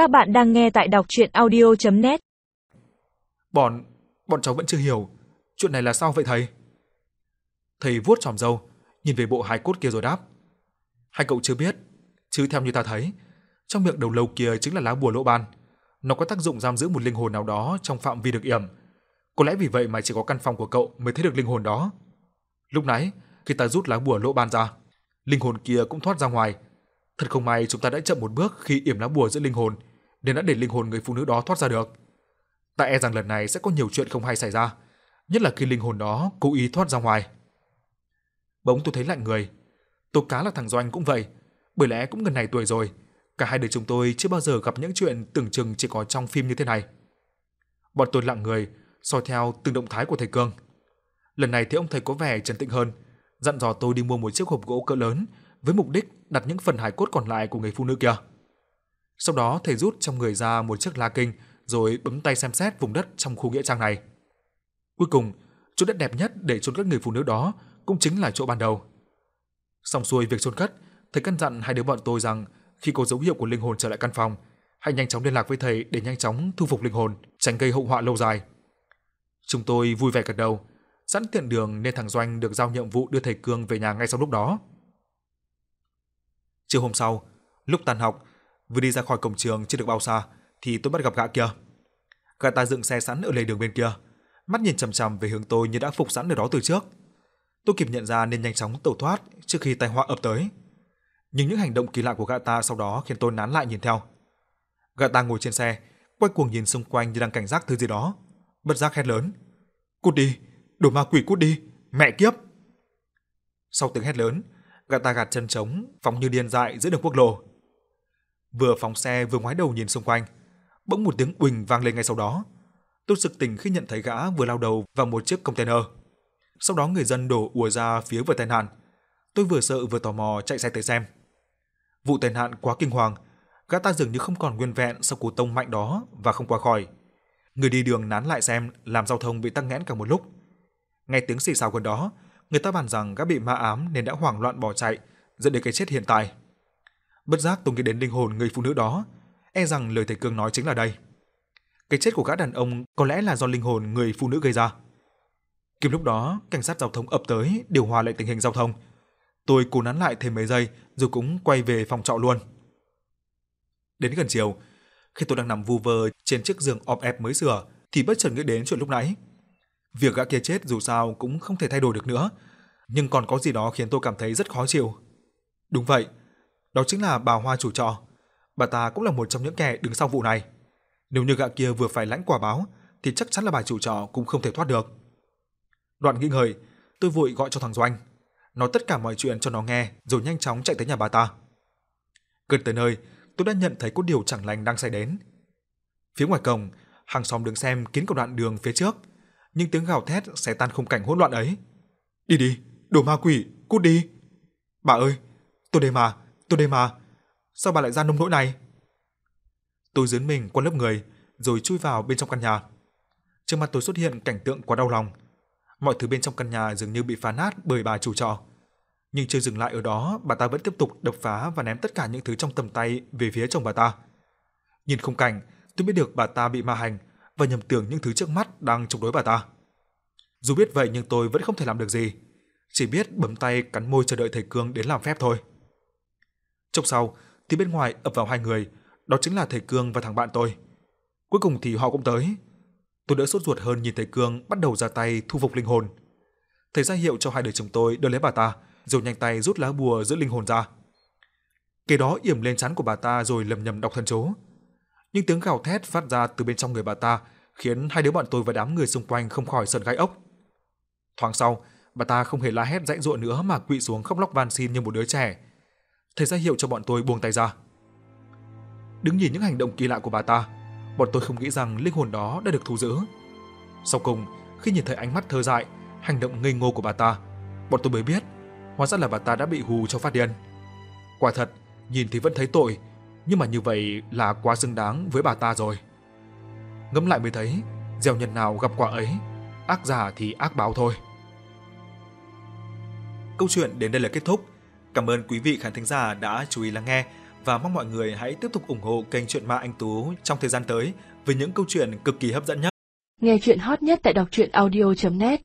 Các bạn đang nghe tại đọc audio net Bọn, bọn cháu vẫn chưa hiểu. Chuyện này là sao vậy thầy? Thầy vuốt chòm râu, nhìn về bộ hài cốt kia rồi đáp. Hai cậu chưa biết, chứ theo như ta thấy, trong miệng đầu lâu kia chính là lá bùa lỗ ban. Nó có tác dụng giam giữ một linh hồn nào đó trong phạm vi được yểm. Có lẽ vì vậy mà chỉ có căn phòng của cậu mới thấy được linh hồn đó. Lúc nãy, khi ta rút lá bùa lỗ ban ra, linh hồn kia cũng thoát ra ngoài. Thật không may chúng ta đã chậm một bước khi yểm lá bùa giữa linh hồn, nên đã để linh hồn người phụ nữ đó thoát ra được. Ta e rằng lần này sẽ có nhiều chuyện không hay xảy ra, nhất là khi linh hồn đó cố ý thoát ra ngoài. Bỗng tôi thấy lạnh người. Tô cá là thằng Doanh cũng vậy, bởi lẽ cũng gần này tuổi rồi, cả hai đứa chúng tôi chưa bao giờ gặp những chuyện tưởng chừng chỉ có trong phim như thế này. Bọn tôi lặng người, soi theo từng động thái của thầy Cương. Lần này thì ông thầy có vẻ trấn tĩnh hơn, dặn dò tôi đi mua một chiếc hộp gỗ cỡ lớn với mục đích đặt những phần hài cốt còn lại của người phụ nữ kia. Sau đó thầy rút trong người ra một chiếc la kinh rồi bấm tay xem xét vùng đất trong khu nghĩa trang này. Cuối cùng, chỗ đất đẹp nhất để chôn cất người phụ nữ đó cũng chính là chỗ ban đầu. Xong xuôi việc chôn cất, thầy căn dặn hai đứa bọn tôi rằng khi có dấu hiệu của linh hồn trở lại căn phòng, hãy nhanh chóng liên lạc với thầy để nhanh chóng thu phục linh hồn, tránh gây hậu họa lâu dài. Chúng tôi vui vẻ gật đầu, sẵn tiện đường nên thằng Doanh được giao nhiệm vụ đưa thầy Cương về nhà ngay sau lúc đó. Chiều hôm sau, lúc tan học, vừa đi ra khỏi cổng trường chưa được bao xa thì tôi bắt gặp gã kia. Gã ta dựng xe sẵn ở lề đường bên kia, mắt nhìn chằm chằm về hướng tôi như đã phục sẵn ở đó từ trước. Tôi kịp nhận ra nên nhanh chóng tẩu thoát trước khi tai họa ập tới. Nhưng những hành động kỳ lạ của gã ta sau đó khiến tôi nán lại nhìn theo. Gã ta ngồi trên xe, quay cuồng nhìn xung quanh như đang cảnh giác thứ gì đó, bất giác hét lớn: "Cút đi, đồ ma quỷ cút đi, mẹ kiếp!" Sau tiếng hét lớn, gã ta gạt chân trống, phóng như điên dại giữa đường quốc lộ. Vừa phóng xe vừa ngoái đầu nhìn xung quanh, bỗng một tiếng uỳnh vang lên ngay sau đó. Tôi sực tỉnh khi nhận thấy gã vừa lao đầu vào một chiếc container. Sau đó người dân đổ ùa ra phía vừa tai nạn. Tôi vừa sợ vừa tò mò chạy xe tới xem. Vụ tai nạn quá kinh hoàng, gã ta dường như không còn nguyên vẹn sau cú tông mạnh đó và không qua khỏi. Người đi đường nán lại xem, làm giao thông bị tắc nghẽn cả một lúc. Nghe tiếng xì xào gần đó, người ta bàn rằng gã bị ma ám nên đã hoảng loạn bỏ chạy, dẫn đến cái chết hiện tại. Bất giác tôi nghĩ đến linh hồn người phụ nữ đó, e rằng lời thầy Cương nói chính là đây. Cái chết của gã đàn ông có lẽ là do linh hồn người phụ nữ gây ra. Kịp lúc đó, cảnh sát giao thông ập tới điều hòa lại tình hình giao thông. Tôi cố nán lại thêm mấy giây rồi cũng quay về phòng trọ luôn. Đến gần chiều, khi tôi đang nằm vu vơ trên chiếc giường ọp ẹp mới sửa thì bất chợt nghĩ đến chuyện lúc nãy. Việc gã kia chết dù sao cũng không thể thay đổi được nữa, nhưng còn có gì đó khiến tôi cảm thấy rất khó chịu. Đúng vậy, đó chính là bà Hoa chủ trọ. Bà ta cũng là một trong những kẻ đứng sau vụ này. Nếu như gã kia vừa phải lãnh quả báo thì chắc chắn là bà chủ trọ cũng không thể thoát được. Đoạn nghĩ ngợi, tôi vội gọi cho thằng Doanh, nói tất cả mọi chuyện cho nó nghe rồi nhanh chóng chạy tới nhà bà ta. Gần tới nơi, tôi đã nhận thấy có điều chẳng lành đang xảy đến. Phía ngoài cổng, hàng xóm đứng xem kín cả đoạn đường phía trước, nhưng tiếng gào thét sẽ tan khung cảnh hỗn loạn ấy. Đi đi, đồ ma quỷ, cút đi. Bà ơi, tôi đây mà, tôi đây mà. Sao bà lại ra nông nỗi này? Tôi dướn mình qua lớp người, rồi chui vào bên trong căn nhà. Trước mặt tôi xuất hiện cảnh tượng quá đau lòng. Mọi thứ bên trong căn nhà dường như bị phá nát bởi bà chủ trọ. Nhưng chưa dừng lại ở đó, bà ta vẫn tiếp tục đập phá và ném tất cả những thứ trong tầm tay về phía chồng bà ta. Nhìn khung cảnh, tôi biết được bà ta bị ma hành và nhầm tưởng những thứ trước mắt đang chống đối bà ta. Dù biết vậy nhưng tôi vẫn không thể làm được gì, chỉ biết bấm tay cắn môi chờ đợi thầy Cương đến làm phép thôi. Chốc sau, thì bên ngoài ập vào hai người, đó chính là thầy Cương và thằng bạn tôi. Cuối cùng thì họ cũng tới. Tôi đỡ sốt ruột hơn nhìn thầy Cương bắt đầu ra tay thu phục linh hồn. Thầy ra hiệu cho hai đứa chúng tôi đỡ lấy bà ta, rồi nhanh tay rút lá bùa giữ linh hồn ra. Kế đó yểm lên trán của bà ta rồi lầm nhầm đọc thần chú. Nhưng tiếng gào thét phát ra từ bên trong người bà ta khiến hai đứa bọn tôi và đám người xung quanh không khỏi sợn gai ốc. Thoáng sau, bà ta không hề la hét dãy dụa nữa mà quỵ xuống khóc lóc van xin như một đứa trẻ. Thầy ra hiệu cho bọn tôi buông tay ra. Đứng nhìn những hành động kỳ lạ của bà ta, bọn tôi không nghĩ rằng linh hồn đó đã được thu giữ. Sau cùng, khi nhìn thấy ánh mắt thơ dại, hành động ngây ngô của bà ta, bọn tôi mới biết, hóa ra là bà ta đã bị hù cho phát điên. Quả thật, nhìn thì vẫn thấy tội, nhưng mà như vậy là quá xứng đáng với bà ta rồi. Ngẫm lại mới thấy, gieo nhân nào gặp quả ấy, ác giả thì ác báo thôi. Câu chuyện đến đây là kết thúc. Cảm ơn quý vị khán thính giả đã chú ý lắng nghe và mong mọi người hãy tiếp tục ủng hộ kênh Chuyện Ma Anh Tú trong thời gian tới với những câu chuyện cực kỳ hấp dẫn nhất. Nghe chuyện hot nhất tại đọc truyện audio.net